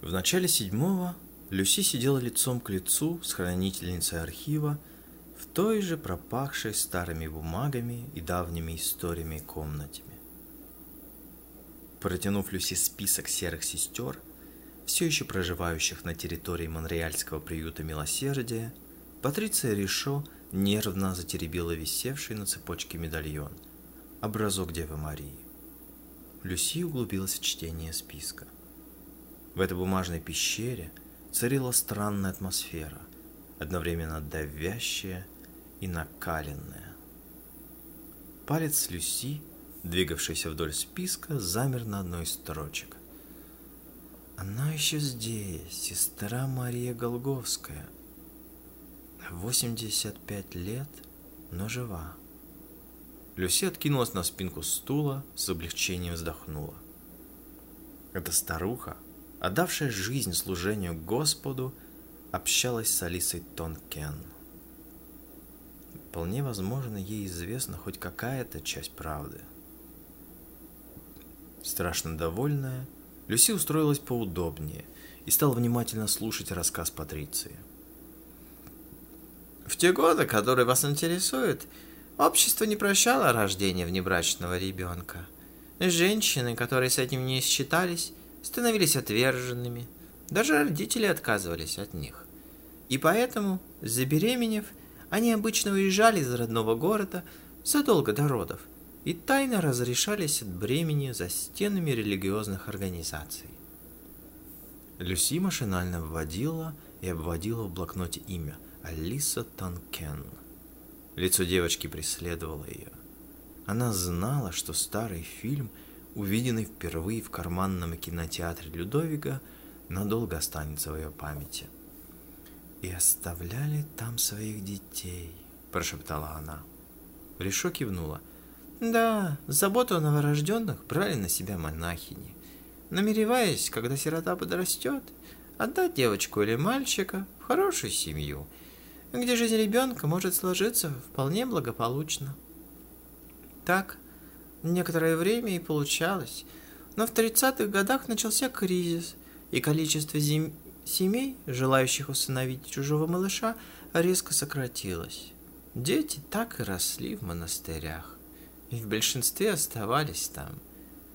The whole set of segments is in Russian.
В начале седьмого Люси сидела лицом к лицу с хранительницей архива в той же пропахшей старыми бумагами и давними историями комнатами. Протянув Люси список серых сестер, все еще проживающих на территории Монреальского приюта милосердия, Патриция Ришо нервно затеребила висевший на цепочке медальон, образок Девы Марии. Люси углубилась в чтение списка. В этой бумажной пещере царила странная атмосфера, одновременно давящая и накаленная. Палец Люси, двигавшийся вдоль списка, замер на одной из строчек. Она еще здесь, сестра Мария Голговская. 85 лет, но жива. Люси откинулась на спинку стула, с облегчением вздохнула. Эта старуха, отдавшая жизнь служению Господу, общалась с Алисой Тонкен. Вполне возможно, ей известна хоть какая-то часть правды. Страшно довольная, Люси устроилась поудобнее и стала внимательно слушать рассказ Патриции. В те годы, которые вас интересуют, Общество не прощало рождение внебрачного ребенка. Женщины, которые с этим не считались, становились отверженными. Даже родители отказывались от них. И поэтому, забеременев, они обычно уезжали из родного города задолго до родов и тайно разрешались от бремени за стенами религиозных организаций. Люси машинально вводила и обводила в блокноте имя Алиса Танкен – Лицо девочки преследовало ее. Она знала, что старый фильм, увиденный впервые в карманном кинотеатре Людовика, надолго останется в ее памяти. «И оставляли там своих детей», – прошептала она. Решо кивнула. «Да, заботу о новорожденных брали на себя монахини, намереваясь, когда сирота подрастет, отдать девочку или мальчика в хорошую семью – где жизнь ребенка может сложиться вполне благополучно. Так, некоторое время и получалось, но в 30-х годах начался кризис, и количество зем... семей, желающих усыновить чужого малыша, резко сократилось. Дети так и росли в монастырях, и в большинстве оставались там,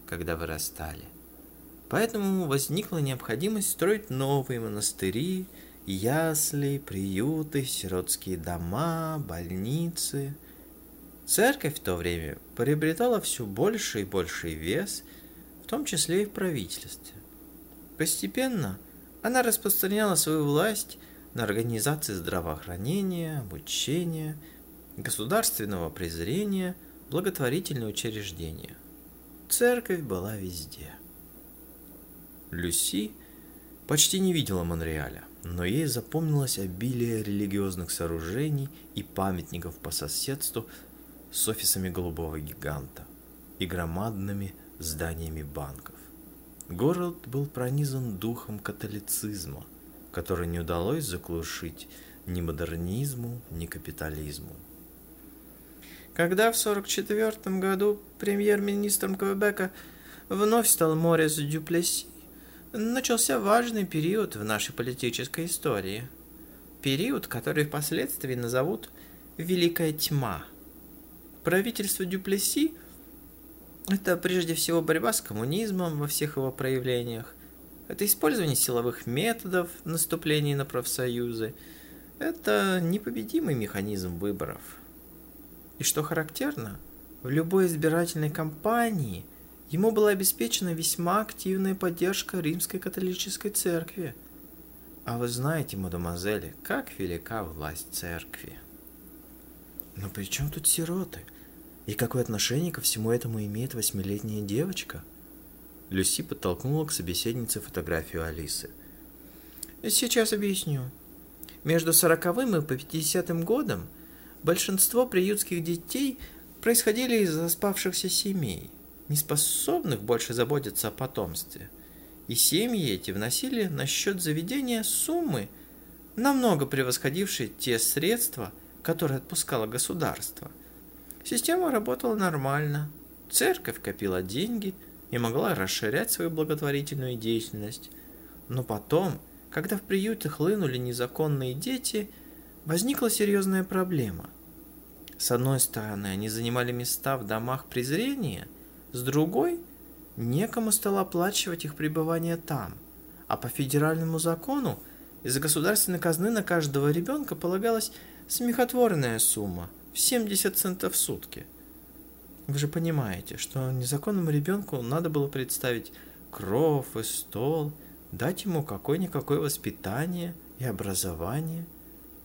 когда вырастали. Поэтому возникла необходимость строить новые монастыри, ясли, приюты, сиротские дома, больницы. Церковь в то время приобретала все больше и больший вес, в том числе и в правительстве. Постепенно она распространяла свою власть на организации здравоохранения, обучения, государственного презрения, благотворительные учреждения. Церковь была везде. Люси почти не видела Монреаля но ей запомнилось обилие религиозных сооружений и памятников по соседству с офисами голубого гиганта и громадными зданиями банков. Город был пронизан духом католицизма, который не удалось заглушить ни модернизму, ни капитализму. Когда в 1944 году премьер-министром Квебека вновь стал Морис Дюплесси, начался важный период в нашей политической истории. Период, который впоследствии назовут «Великая тьма». Правительство Дюплеси – это прежде всего борьба с коммунизмом во всех его проявлениях. Это использование силовых методов наступления на профсоюзы. Это непобедимый механизм выборов. И что характерно, в любой избирательной кампании – Ему была обеспечена весьма активная поддержка римской католической церкви. А вы знаете, мадемуазели, как велика власть церкви. Но при чем тут сироты? И какое отношение ко всему этому имеет восьмилетняя девочка? Люси подтолкнула к собеседнице фотографию Алисы. Сейчас объясню. Между сороковым и пятидесятым годом большинство приютских детей происходили из заспавшихся семей – не способных больше заботиться о потомстве. И семьи эти вносили на счет заведения суммы, намного превосходившие те средства, которые отпускало государство. Система работала нормально, церковь копила деньги и могла расширять свою благотворительную деятельность. Но потом, когда в приюты хлынули незаконные дети, возникла серьезная проблема. С одной стороны, они занимали места в домах презрения, с другой – некому стало оплачивать их пребывание там, а по федеральному закону из государственной казны на каждого ребенка полагалась смехотворная сумма в 70 центов в сутки. Вы же понимаете, что незаконному ребенку надо было представить кров и стол, дать ему какое-никакое воспитание и образование,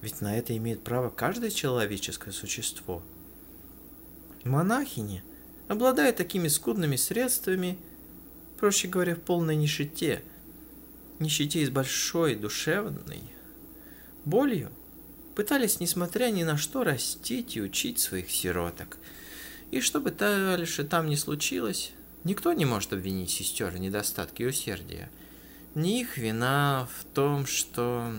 ведь на это имеет право каждое человеческое существо. Монахини – обладая такими скудными средствами, проще говоря, в полной нищете, нищете с большой душевной болью, пытались, несмотря ни на что, растить и учить своих сироток. И что бы дальше там ни случилось, никто не может обвинить сестер в недостатке усердия. Не их вина в том, что...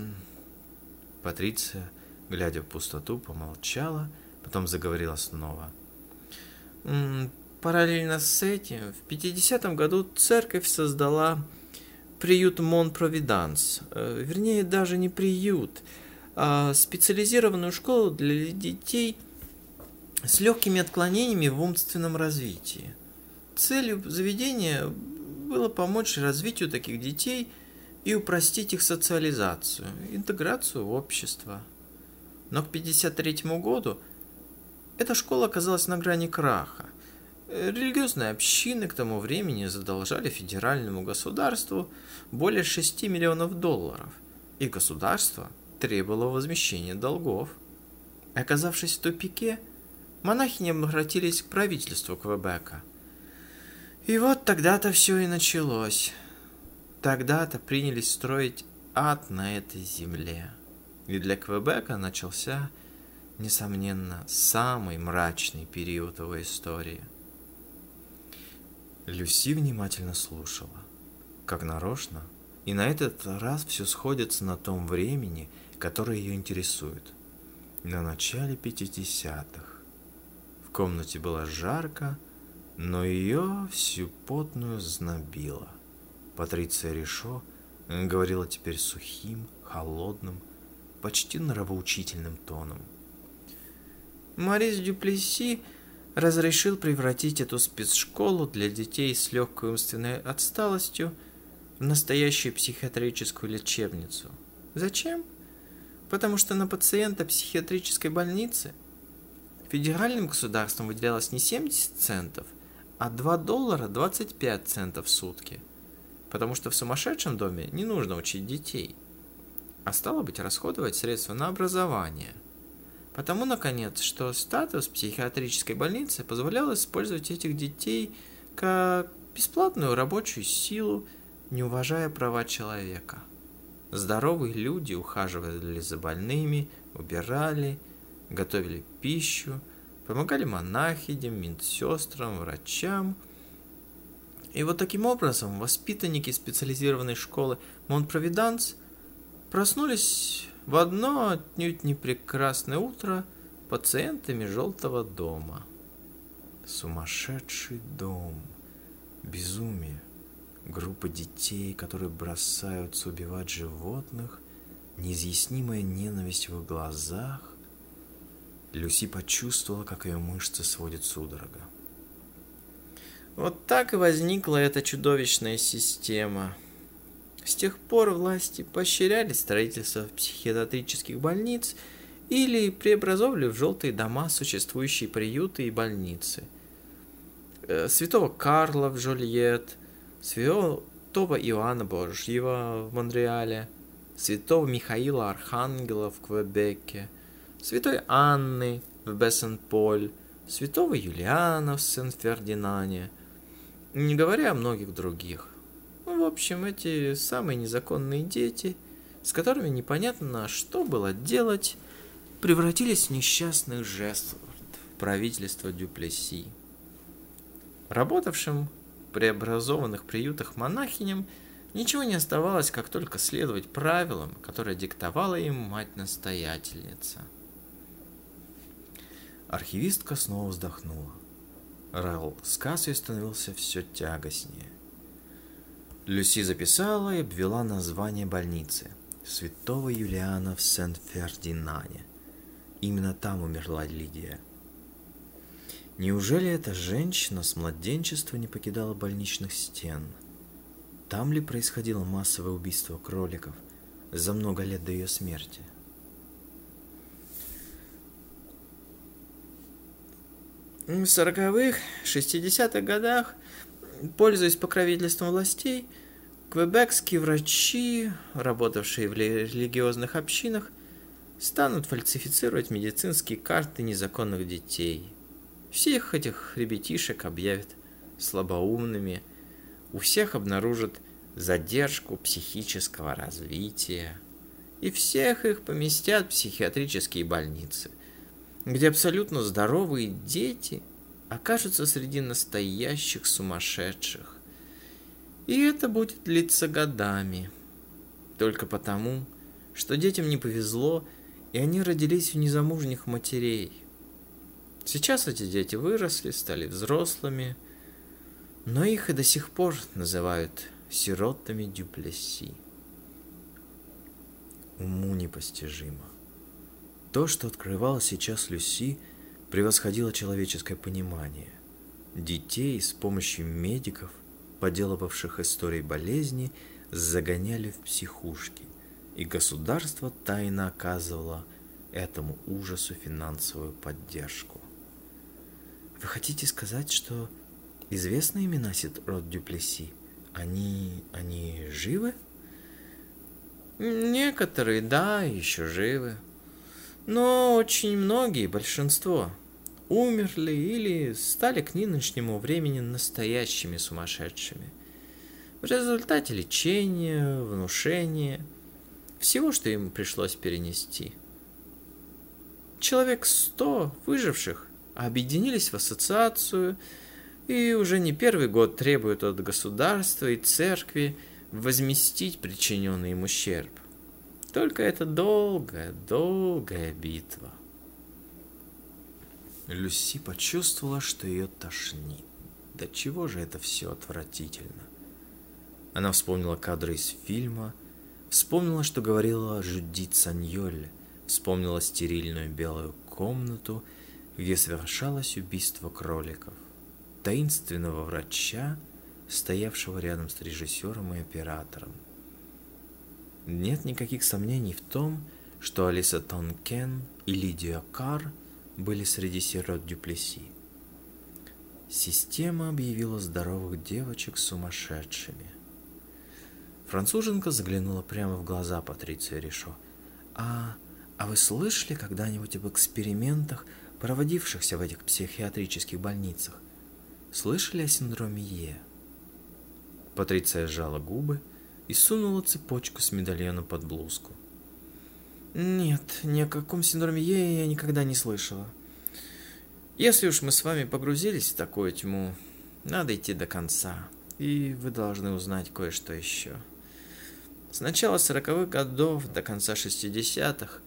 Патриция, глядя в пустоту, помолчала, потом заговорила снова. Параллельно с этим, в 50-м году церковь создала приют Мон Провиданс. Э, вернее, даже не приют, а специализированную школу для детей с легкими отклонениями в умственном развитии. Целью заведения было помочь развитию таких детей и упростить их социализацию, интеграцию в общество. Но к 1953 году эта школа оказалась на грани краха – Религиозные общины к тому времени задолжали федеральному государству более 6 миллионов долларов, и государство требовало возмещения долгов. Оказавшись в тупике, монахини обратились к правительству Квебека. И вот тогда-то все и началось. Тогда-то принялись строить ад на этой земле. И для Квебека начался, несомненно, самый мрачный период его истории – Люси внимательно слушала, как нарочно, и на этот раз все сходится на том времени, которое ее интересует. На начале 50-х. В комнате было жарко, но ее всю потную знобило. Патриция Решо говорила теперь сухим, холодным, почти нравоучительным тоном. Марис Дюплеси разрешил превратить эту спецшколу для детей с легкой умственной отсталостью в настоящую психиатрическую лечебницу. Зачем? Потому что на пациента психиатрической больницы федеральным государством выделялось не 70 центов, а 2 доллара 25 центов в сутки. Потому что в сумасшедшем доме не нужно учить детей, а стало быть расходовать средства на образование – Потому, наконец, что статус психиатрической больницы позволял использовать этих детей как бесплатную рабочую силу, не уважая права человека. Здоровые люди ухаживали за больными, убирали, готовили пищу, помогали монахидям, медсестрам, врачам. И вот таким образом воспитанники специализированной школы Монпровиданс проснулись в одно отнюдь не прекрасное утро пациентами желтого дома. Сумасшедший дом, безумие, группа детей, которые бросаются убивать животных, неизъяснимая ненависть в их глазах. Люси почувствовала, как ее мышцы сводят судорога. Вот так и возникла эта чудовищная система – с тех пор власти поощряли строительство психиатрических больниц или преобразовывали в желтые дома существующие приюты и больницы. Э, святого Карла в Жольет, святого Иоанна Божьего в Монреале, святого Михаила Архангела в Квебеке, святой Анны в Бессен-Поль, святого Юлиана в Сен-Фердинане, не говоря о многих других – в общем, эти самые незаконные дети, с которыми непонятно, что было делать, превратились в несчастных жеств правительства Дюплеси. Работавшим преобразованных приютах монахиням ничего не оставалось, как только следовать правилам, которые диктовала им мать-настоятельница. Архивистка снова вздохнула. Рассказ ее становился все тягостнее. Люси записала и обвела название больницы. Святого Юлиана в Сент-Фердинане. Именно там умерла Лидия. Неужели эта женщина с младенчества не покидала больничных стен? Там ли происходило массовое убийство кроликов за много лет до ее смерти? В сороковых, шестидесятых годах, пользуясь покровительством властей, квебекские врачи, работавшие в религиозных общинах, станут фальсифицировать медицинские карты незаконных детей. Всех этих ребятишек объявят слабоумными, у всех обнаружат задержку психического развития, и всех их поместят в психиатрические больницы где абсолютно здоровые дети окажутся среди настоящих сумасшедших. И это будет длиться годами. Только потому, что детям не повезло, и они родились у незамужних матерей. Сейчас эти дети выросли, стали взрослыми, но их и до сих пор называют сиротами Дюплесси. Уму непостижимо. То, что открывала сейчас Люси, превосходило человеческое понимание. Детей с помощью медиков, поделывавших истории болезни, загоняли в психушки, и государство тайно оказывало этому ужасу финансовую поддержку. Вы хотите сказать, что известны имена Ситрот Дюплеси? Они... они живы? Некоторые, да, еще живы. Но очень многие, большинство, умерли или стали к нынешнему времени настоящими сумасшедшими. В результате лечения, внушения, всего, что им пришлось перенести. Человек сто выживших объединились в ассоциацию и уже не первый год требуют от государства и церкви возместить причиненный им ущерб. Только это долгая, долгая битва. Люси почувствовала, что ее тошнит. Да чего же это все отвратительно? Она вспомнила кадры из фильма, вспомнила, что говорила Жюдит Саньоль, вспомнила стерильную белую комнату, где совершалось убийство кроликов, таинственного врача, стоявшего рядом с режиссером и оператором – нет никаких сомнений в том, что Алиса Тонкен и Лидия Кар были среди сирот Дюплеси. Система объявила здоровых девочек сумасшедшими. Француженка заглянула прямо в глаза Патриции Ришо. «А, а вы слышали когда-нибудь об экспериментах, проводившихся в этих психиатрических больницах? Слышали о синдроме Е?» Патриция сжала губы и сунула цепочку с медальоном под блузку. Нет, ни о каком синдроме Е я никогда не слышала. Если уж мы с вами погрузились в такую тьму, надо идти до конца, и вы должны узнать кое-что еще. С начала 40-х годов до конца 60-х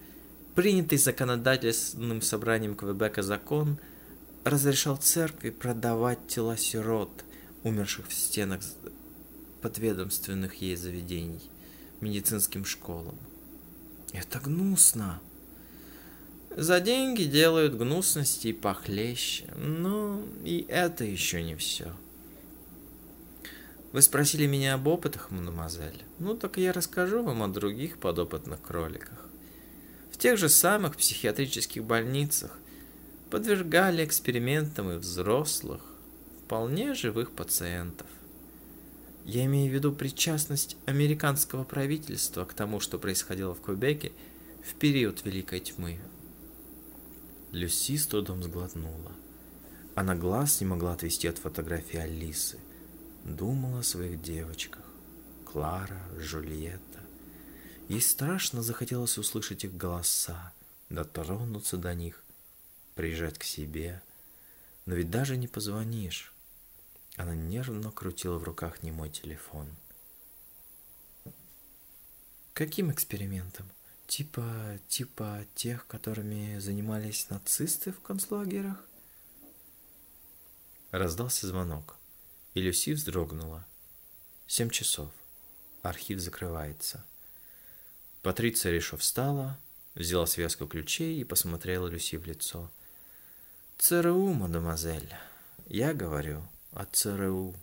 принятый законодательным собранием Квебека закон разрешал церкви продавать тела сирот, умерших в стенах подведомственных ей заведений, медицинским школам. Это гнусно. За деньги делают гнусности и похлеще, но и это еще не все. Вы спросили меня об опытах, мадемуазель? Ну, так я расскажу вам о других подопытных кроликах. В тех же самых психиатрических больницах подвергали экспериментам и взрослых, вполне живых пациентов. Я имею в виду причастность американского правительства к тому, что происходило в Квебеке в период Великой Тьмы. Люси с трудом сглотнула. Она глаз не могла отвести от фотографии Алисы. Думала о своих девочках. Клара, Жульетта. Ей страшно захотелось услышать их голоса, дотронуться до них, приезжать к себе. Но ведь даже не позвонишь. Она нервно крутила в руках немой телефон. Каким экспериментом? Типа, типа тех, которыми занимались нацисты в концлагерях? Раздался звонок, и Люси вздрогнула. Семь часов. Архив закрывается. Патриция Ришо встала, взяла связку ключей и посмотрела Люси в лицо. «ЦРУ, мадемуазель. Я говорю о ЦРУ».